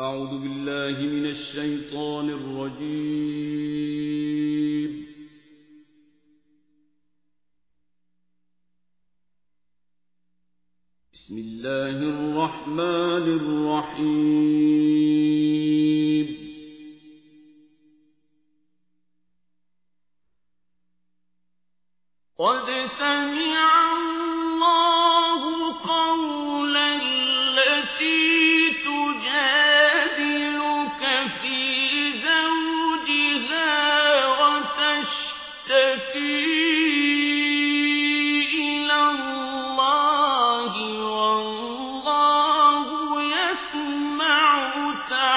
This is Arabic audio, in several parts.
أعوذ بالله من الشيطان الرجيم. بسم الله الرحمن الرحيم. قد سمع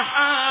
سبحان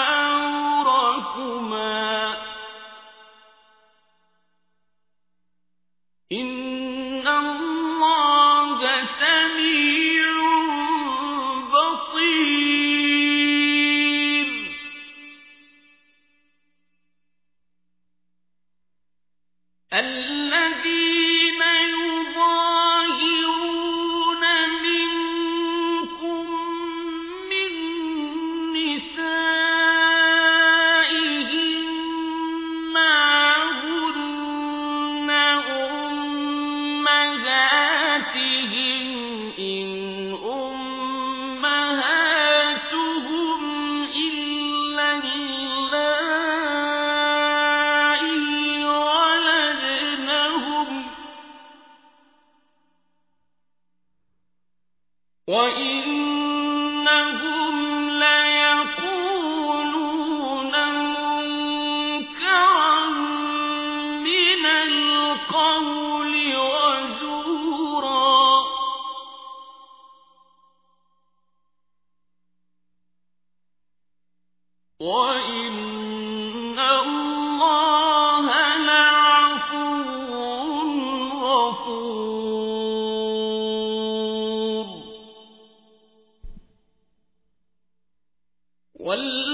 والله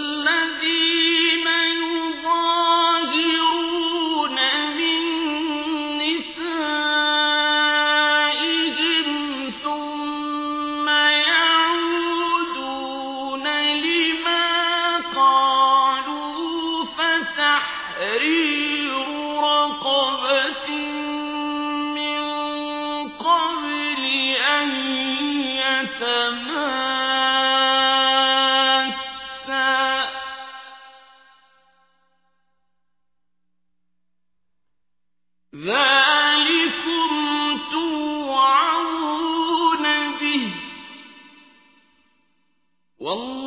والله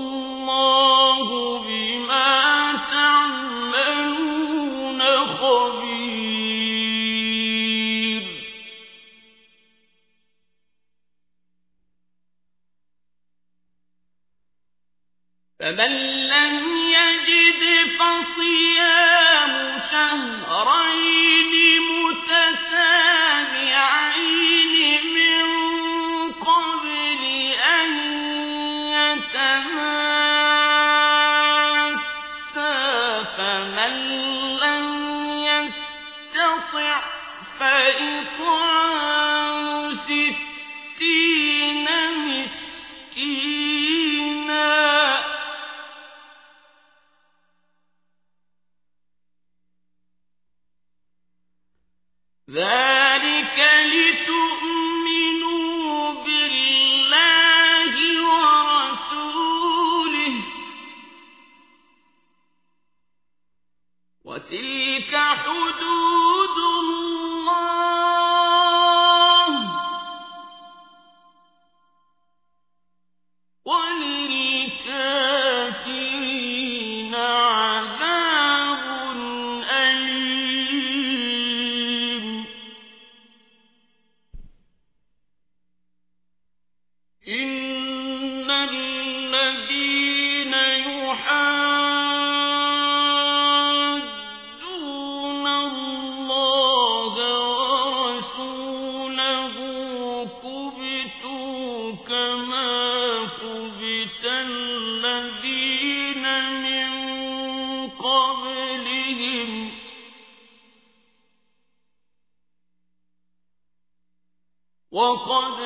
وقد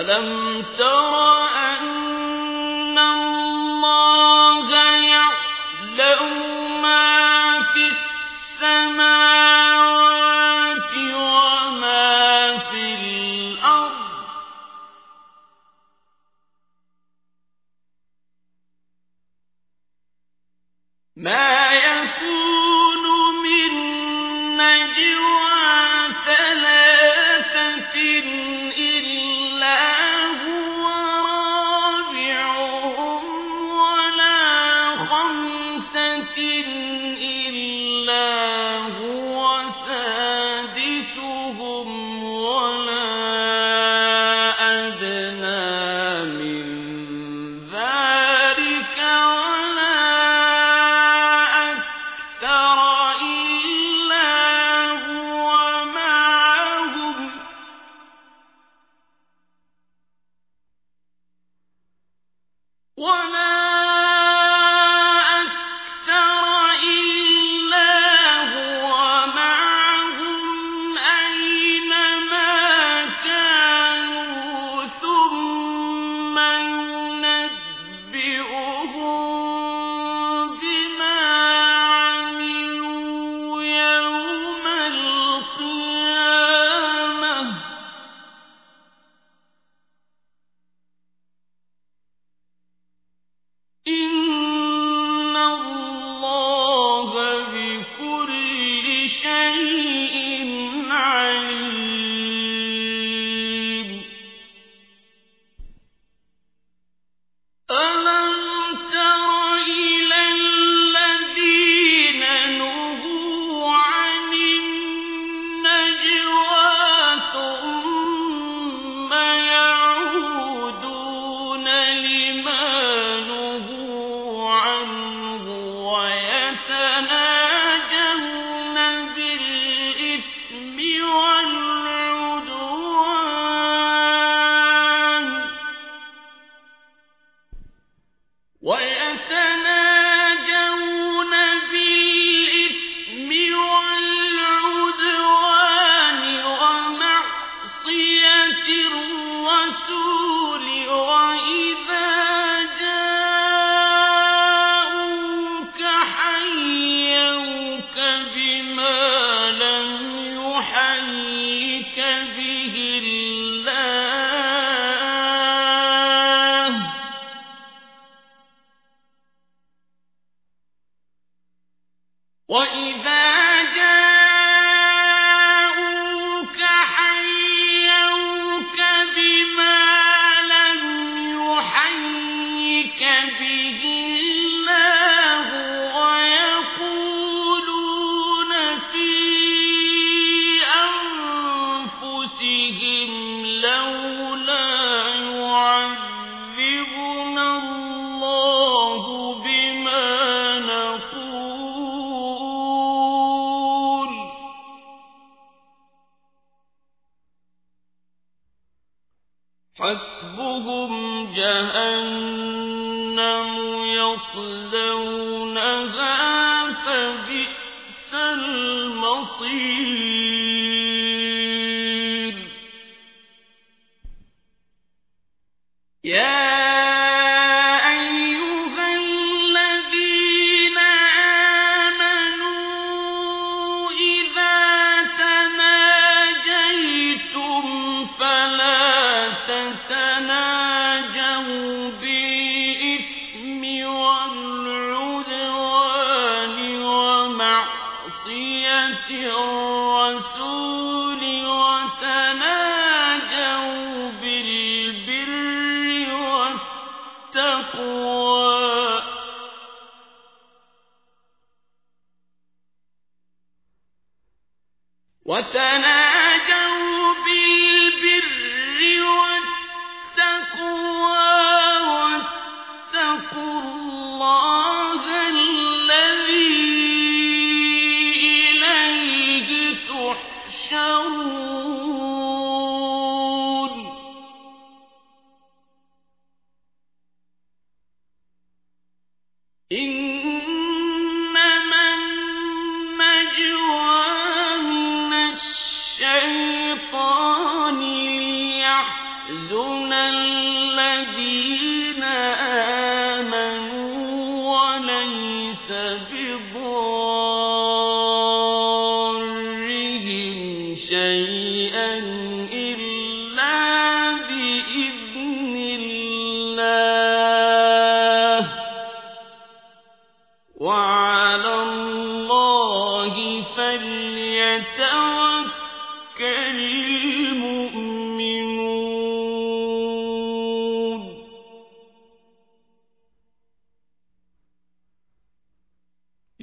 ألم حَسْبُهُمْ جَهَنَّمُ يَصْلَوْنَهَا فَبِئْسَ الْمَصِيرُ. وَمَعْصِيَتِ الرَّسُولِ وَتَنَاجَوْا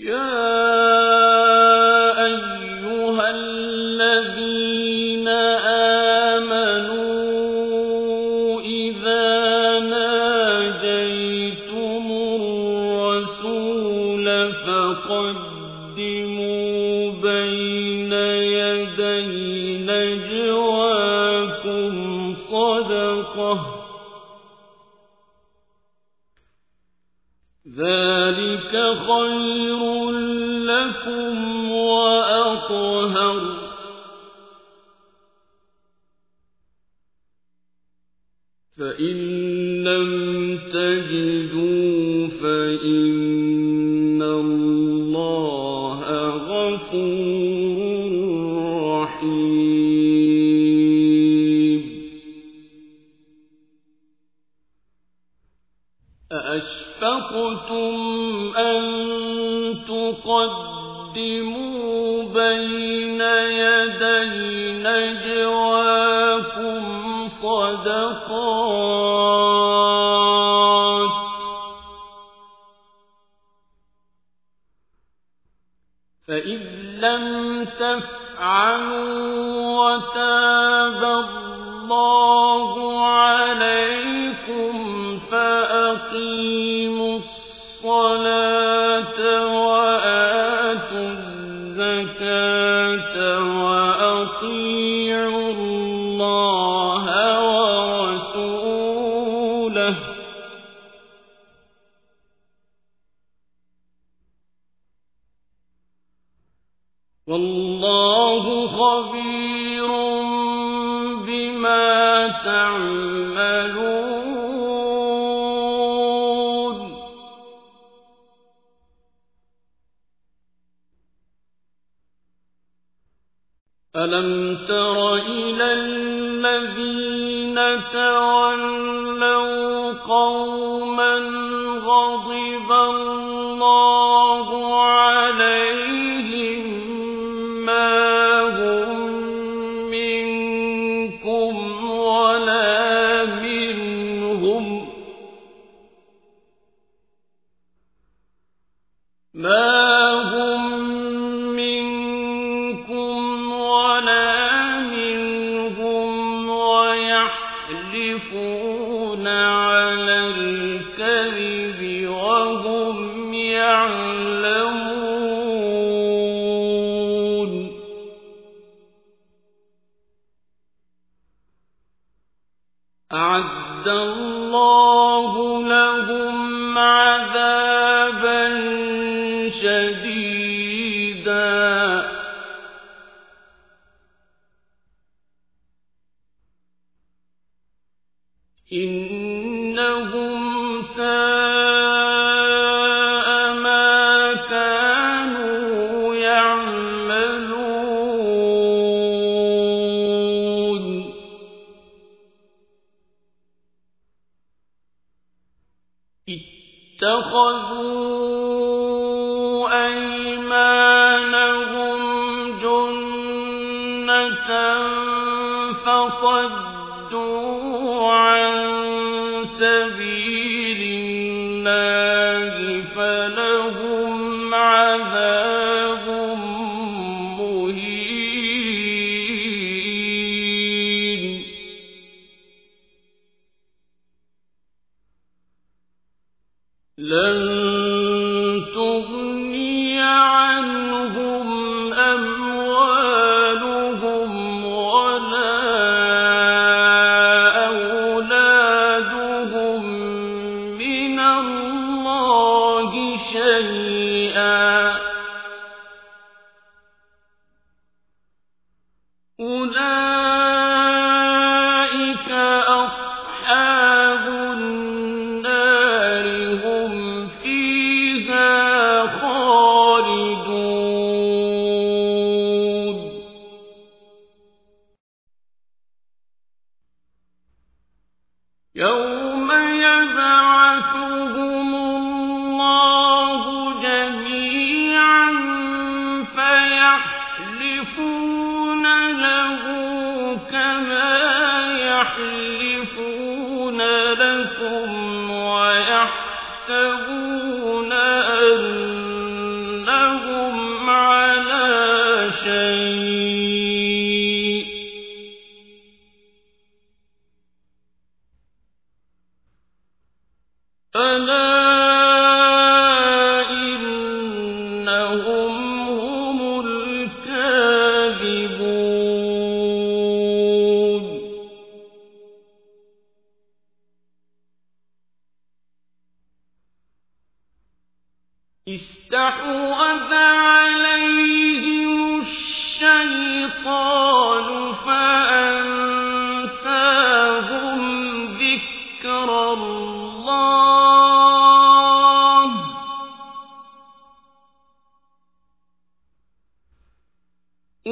يا لم تجدوا فإن مستقيم تولوا قوما غضب الله أعد الله لهم عذابا فصدوا عن سبيل الله.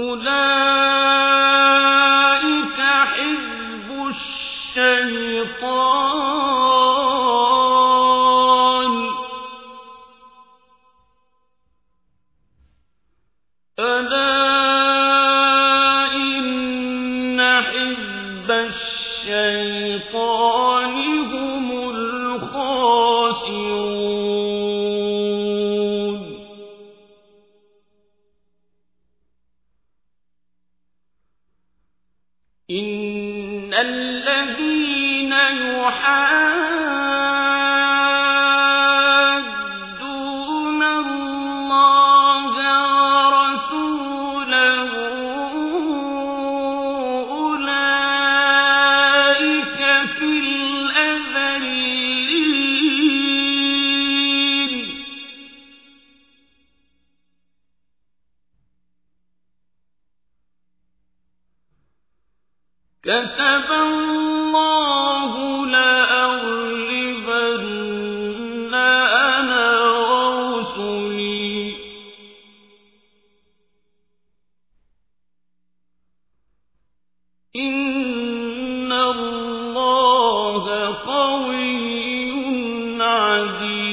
أولئك حزب الشيطان كتب الله لأغلبن أنا ورسلي. إن الله قوي عزيز.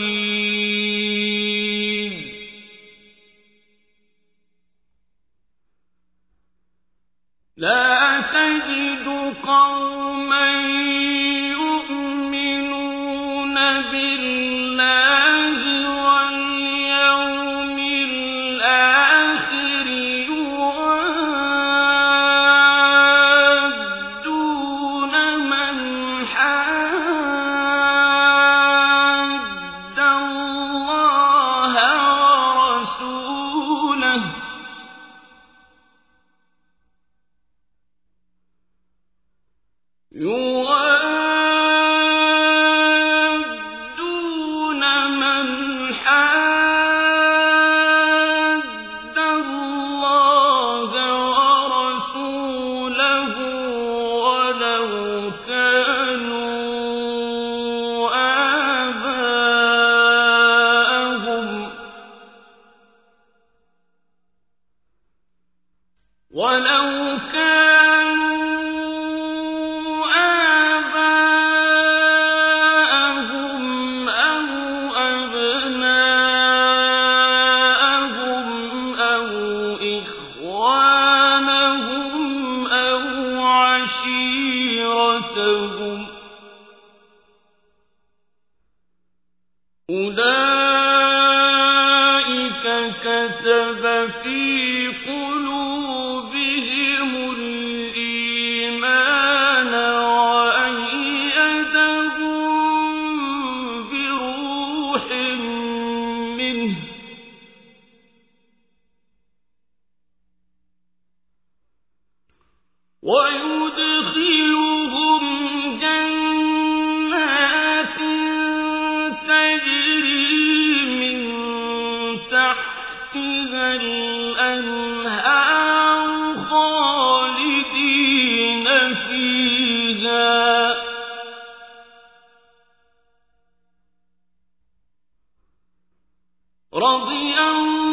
لا أجد قوما كتب في قلوبهم رضي الله